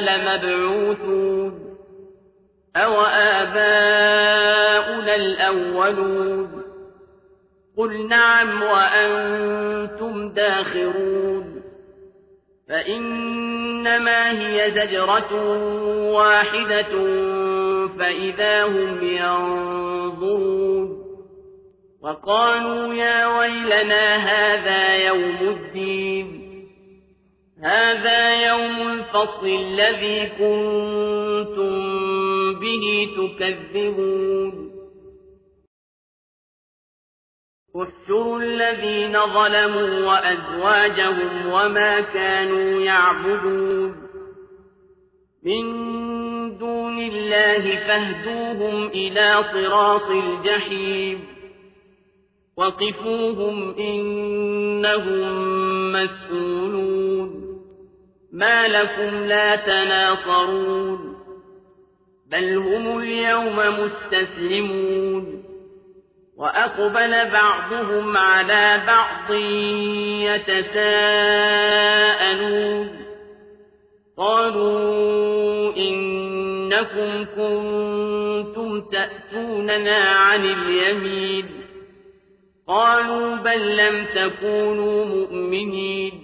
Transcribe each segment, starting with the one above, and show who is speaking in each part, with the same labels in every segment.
Speaker 1: لمبعوثون أو آباؤنا الأولون قل نعم وأنتم داخرون فإنما هي زجرة واحدة فإذا هم ينظرون وقالوا يا ويلنا هذا يوم الدين هذا يوم الفصل الذي كنتم به تكذبون. احشروا الذين ظلموا وأزواجهم وما كانوا يعبدون. من دون الله فاهدوهم إلى صراط الجحيم. وقفوهم إنهم مسؤولون. ما لكم لا تناصرون بل هم اليوم مستسلمون وأقبل بعضهم على بعض يتساءلون قالوا إنكم كنتم تأتوننا عن اليمين قالوا بل لم تكونوا مؤمنين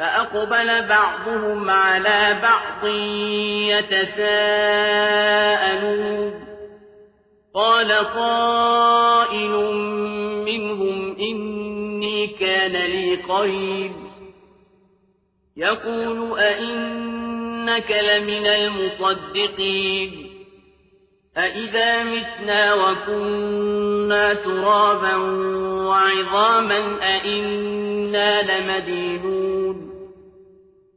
Speaker 1: فأقبل بعضهم على بعض يتساءلون. قال قائل منهم إني كان لي قريب. يقول أئنك لمن المصدقين. أئذا متنا وكنا ترابا وعظاما أئنا لمدينون.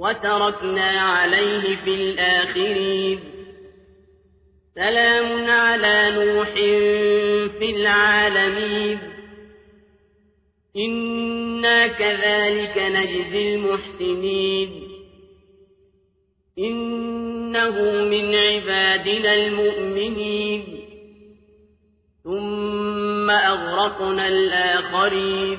Speaker 1: وتركنا عليه في الآخرين. سلام على نوح في العالمين. إنا كذلك نجزي المحسنين. إنه من عبادنا المؤمنين. ثم أغرقنا الآخرين.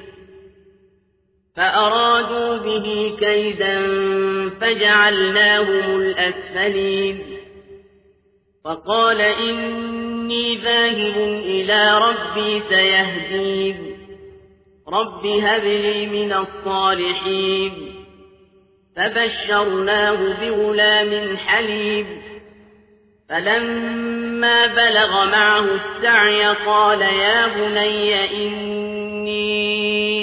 Speaker 1: فأرادوا به كيدا فجعلناهم الأسفلين. فقال إني ذاهب إلى ربي سيهدين. رب هب لي من الصالحين. فبشرناه بغلام حليم. فلما بلغ معه السعي قال يا بني إني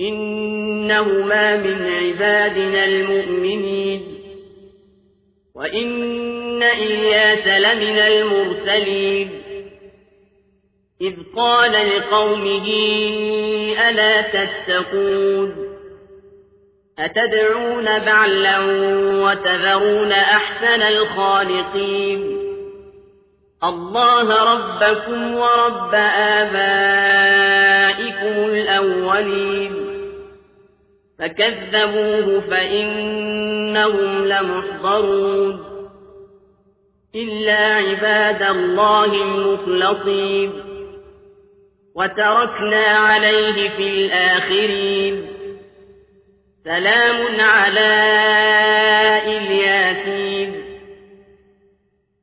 Speaker 1: إنهما من عبادنا المؤمنين. وإن إياس لمن المرسلين. إذ قال لقومه ألا تتقون؟ أتدعون بعلا وتذرون أحسن الخالقين؟ الله ربكم ورب آبائكم الأولين. فكذبوه فإنهم لمحضرون. إلا عباد الله المخلصين. وتركنا عليه في الآخرين. سلام على إلياسين.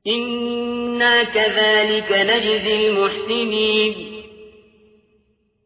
Speaker 1: إنا كذلك نجزي المحسنين.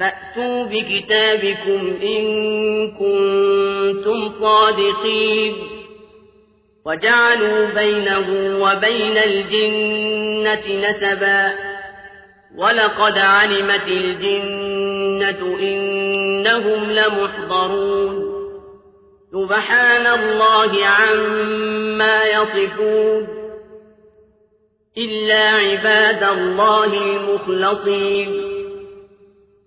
Speaker 1: فأتوا بكتابكم إن كنتم صادقين. وجعلوا بينه وبين الجنة نسبا. ولقد علمت الجنة إنهم لمحضرون. سبحان الله عما يصفون. إلا عباد الله المخلصين.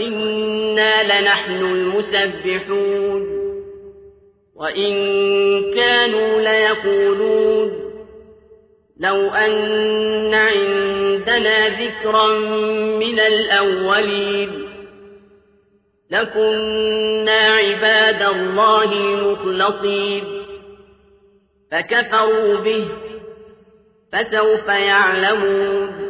Speaker 1: وإنا لنحن المسبحون وإن كانوا ليقولون لو أن عندنا ذكرا من الأولين لكنا عباد الله المخلصين فكفروا به فسوف يعلمون